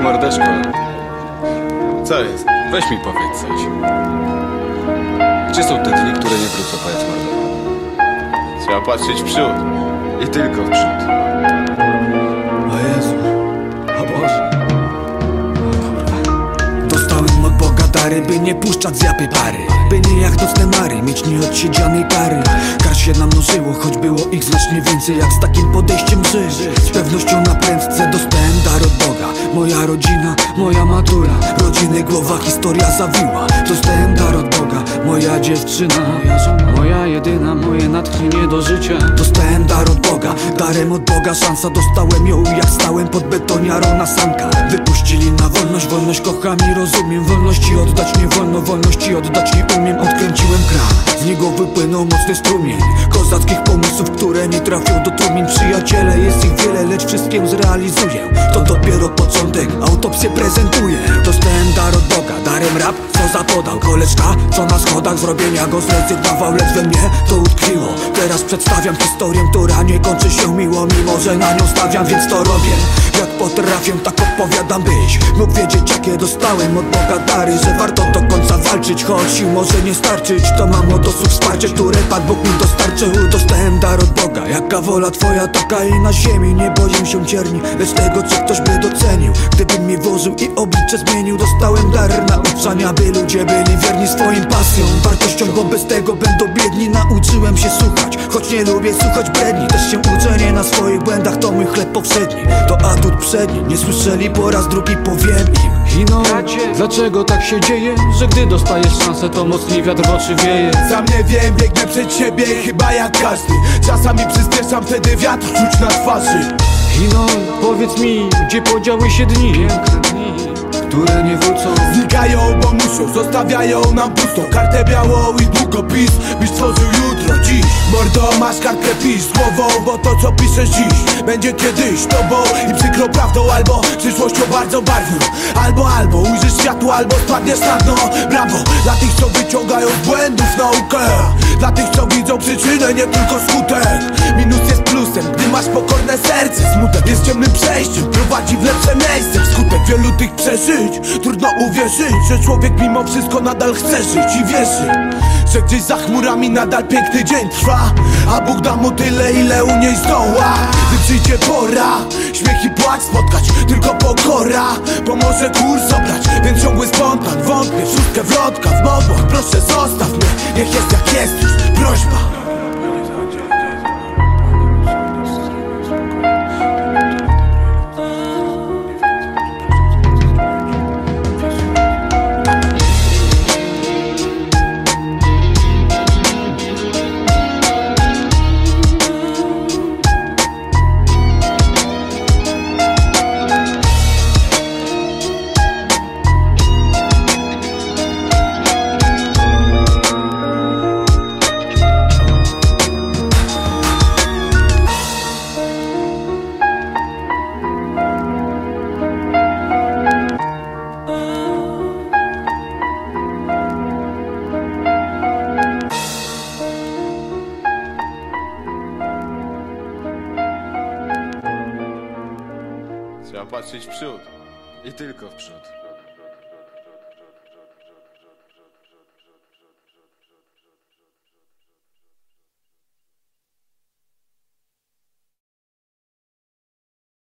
Ej, mordeczko, Co jest? weź mi powiedz coś. Gdzie są te dni, które nie wrócą, powiedz mordo? Trzeba patrzeć w przód. I tylko w przód. O Jezu, o Boże dary, by nie puszczać z japy pary. By nie jak nocne mary, mieć nieodsiedzianej kary Kar się namnożyło, choć było ich znacznie więcej Jak z takim podejściem żyć Z pewnością na prędce dostałem dar od Boga. Moja rodzina, moja matura Rodziny głowa, historia zawiła. Dostałem dar od Boga, moja dziewczyna. Moja żona, moja jedyna, moje natchnienie do życia. Dostałem dar od Boga, darem od Boga Szansa dostałem ją. Jak stałem pod betoniarą na sankach Wypuścili na wolność, wolność kocham i rozumiem. Wolności oddać nie wolno, wolności oddać nie umiem. Odkręciłem kran, z niego wypłynął mocny strumień. Kozackich pomysłów, które nie trafią do trumien Przyjaciele, jest ich wiele, lecz wszystkie zrealizuję. To dopiero początek, autopsję prezentuję. Dostałem dar od Boga, darem rap, co zapodał. Koleżka, co na schodach zrobienia go zrezygnował. Lecz we mnie to utkwiło. Teraz przedstawiam historię, która nie kończy się miło że na nią stawiam, więc to robię. Jak potrafię, tak opowiadam byś Mógł wiedzieć, jakie dostałem od Boga dary Że warto do końca walczyć, choć sił może nie starczyć. To mam od osób wsparcie, które Pan Bóg mi dostarczył Dostałem dar od Boga, jaka wola Twoja, taka i na ziemi? Nie boję się cierni, lecz tego, co ktoś by docenił. Gdybym mi włożył i oblicze zmienił Dostałem dar nauczania, by ludzie byli wierni swoim pasjom. Wartościom, bo bez tego będą biedni. Nauczyłem się słuchać, choć nie lubię słuchać bredni. Też się uczenie na swoich mój chleb powszedni To atut przedni, nie słyszeli po raz drugi powiem im Ino, dlaczego tak się dzieje? Że gdy dostajesz szansę, to mocniej wiatr w oczy wieje? Sam nie wiem, biegnę przed siebie chyba jak każdy. Czasami przyspieszam, wtedy wiatr czuć na twarzy. Ino, powiedz mi, gdzie podziały się dni? Piękne dni, które nie wrócą. Znikają, bo muszą, zostawiają nam pustą Kartę białą i długopis, byś tworzył jutro, dziś Mordo, masz kartkę, pisz z głową Bo to co piszesz dziś, będzie kiedyś tobą. I przykrą prawdą, albo przyszłością bardzo barwną. Albo, albo ujrzysz światło, albo spadniesz na dno. Brawo, dla tych co wyciągają z błędów naukę. Dla tych co widzą przyczynę, nie tylko skutek. Minus masz pokorne serce Smutek jest ciemnym przejściem, prowadzi w lepsze miejsce. Wskutek wielu tych przeżyć, trudno uwierzyć Że człowiek mimo wszystko nadal chce żyć i wierzy Że gdzieś za chmurami nadal piękny dzień trwa A Bóg da mu tyle, ile u niej zdoła. Gdy przyjdzie pora, śmiech i płacz spotkać Tylko pokora pomoże kurs obrać Więc ciągły spontan, wątpię, szóstkę wrotka w modłach Proszę zostaw mnie, niech jest jak jest już, prośba Trzeba patrzeć w przód. I tylko w przód.